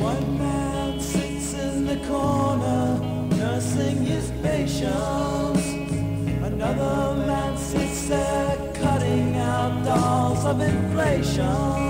One man sits in the corner, nursing his patience. Another man sits there, cutting out dolls of inflation.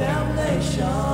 damnation.